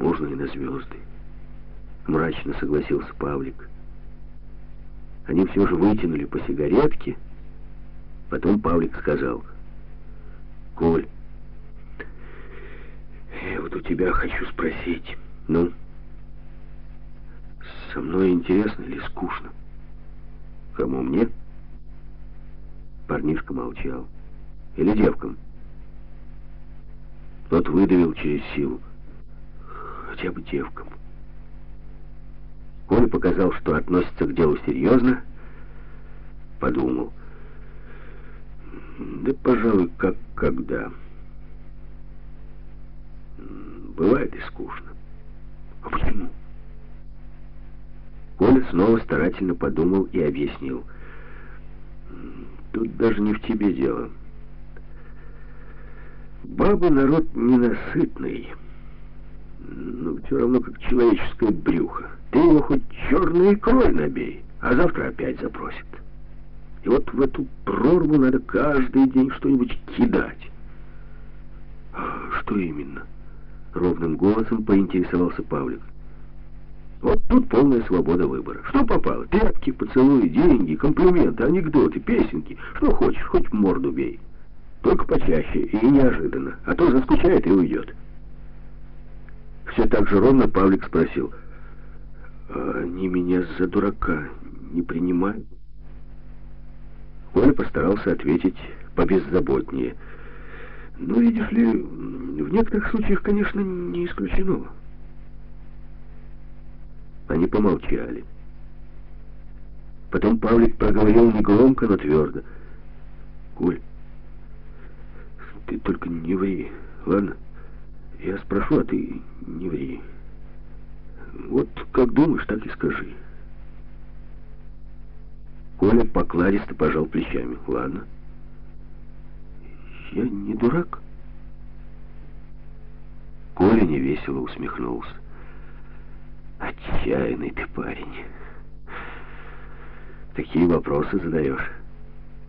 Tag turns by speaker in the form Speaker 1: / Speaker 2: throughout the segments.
Speaker 1: Можно и на звезды. Мрачно согласился Павлик. Они все же вытянули по сигаретке. Потом Павлик сказал, «Коль, я вот у тебя хочу спросить, ну, со мной интересно или скучно? Кому мне?» Парнишка молчал. «Или девкам?» Тот выдавил через силу. «Хотя бы девкам». Коля показал, что относится к делу серьезно, подумал. Да, пожалуй, как когда. Бывает и скучно. А почему? Коля снова старательно подумал и объяснил. Тут даже не в тебе дело. Бабы народ ненасытный. Ну, все равно, как человеческое брюхо. Ты его хоть черной икрой набей, а завтра опять запросит. И вот в эту прорву надо каждый день что-нибудь кидать. А что именно? Ровным голосом поинтересовался Павлик. Вот тут полная свобода выбора. Что попало? Тряпки, поцелуи, деньги, комплименты, анекдоты, песенки. Что хочешь, хоть морду бей. Только почаще и неожиданно, а то заскучает и уйдет. Все так же ровно Павлик спросил. «А «Они меня за дурака не принимают?» Коля постарался ответить побеззаботнее. «Ну, видишь ли, в некоторых случаях, конечно, не исключено». Они помолчали. Потом Павлик проговорил негромко, но твердо. «Коль, ты только не ври, ладно? Я спрошу, а ты не ври. Вот как думаешь, так и скажи». Коля покладисто пожал плечами. Ладно. Я не дурак. Коля невесело усмехнулся. Отчаянный ты парень. Такие вопросы задаешь.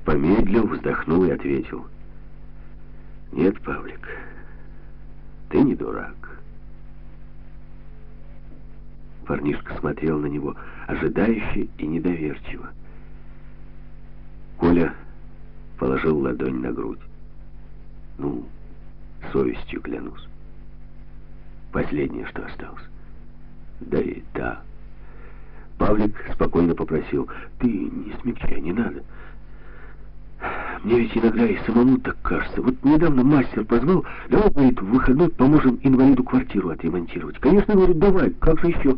Speaker 1: Помедлил, вздохнул и ответил. Нет, Павлик, ты не дурак. Парнишка смотрел на него ожидающе и недоверчиво. Коля положил ладонь на грудь. Ну, совестью клянусь. Последнее, что осталось. Да и да. Павлик спокойно попросил. Ты не смягчай, не надо. Мне ведь иногда и самому так кажется. Вот недавно мастер позвал, давай, говорит, в выходной поможем инвалиду квартиру отремонтировать. Конечно, говорит, давай, как же еще?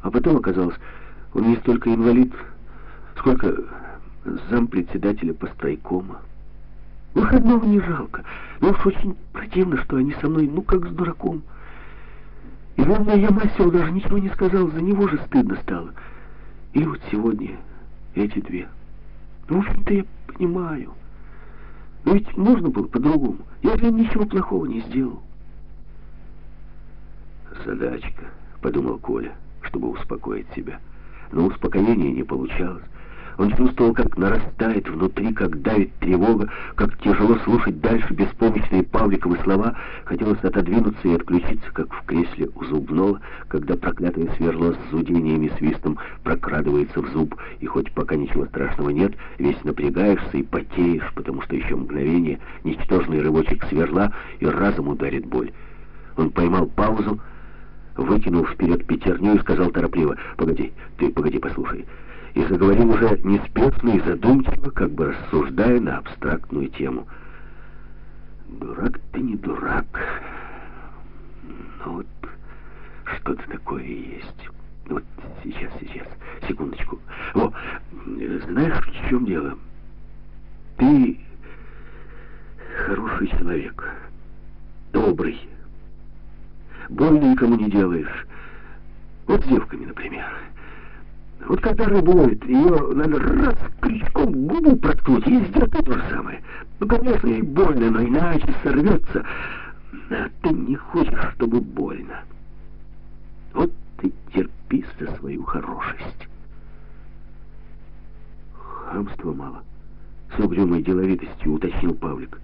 Speaker 1: А потом оказалось, он не столько инвалид, сколько зампредседателя постройкома. Выходного не жалко, но уж очень противно, что они со мной, ну, как с дураком. И главное, я мастеру даже ничего не сказал, за него же стыдно стало. Или вот сегодня эти две. Ну, в общем-то, я понимаю. Но ведь можно было по-другому. Я же ничего плохого не сделал. Задачка, подумал Коля, чтобы успокоить себя. Но успокоения не получалось. Он чувствовал, как нарастает внутри, как давит тревога, как тяжело слушать дальше беспомощные Павликовы слова. Хотелось отодвинуться и отключиться, как в кресле у зубного, когда проклятое сверло с зудением и свистом прокрадывается в зуб, и хоть пока ничего страшного нет, весь напрягаешься и потеешь, потому что еще мгновение, ничтожный рывочек сверла, и разом ударит боль. Он поймал паузу, выкинул вперед пятерню и сказал торопливо, «Погоди, ты погоди, послушай» и заговорил уже неспешно и задумчиво, как бы рассуждая на абстрактную тему. «Дурак ты не дурак, но вот что-то такое есть. Вот сейчас, сейчас, секундочку. О, знаешь, в чем дело? Ты хороший человек, добрый, больно никому не делаешь. Вот с девками, например». Вот когда рыба ловит, ее надо раз крючком губу проткнуть, и сделать то же самое. Ну, конечно, ей больно, но иначе сорвется. А ты не хочешь, чтобы больно. Вот ты терпи за свою хорошесть. Хамства мало. С угрюмой деловитостью уточнил Павлик.